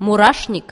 мурашник.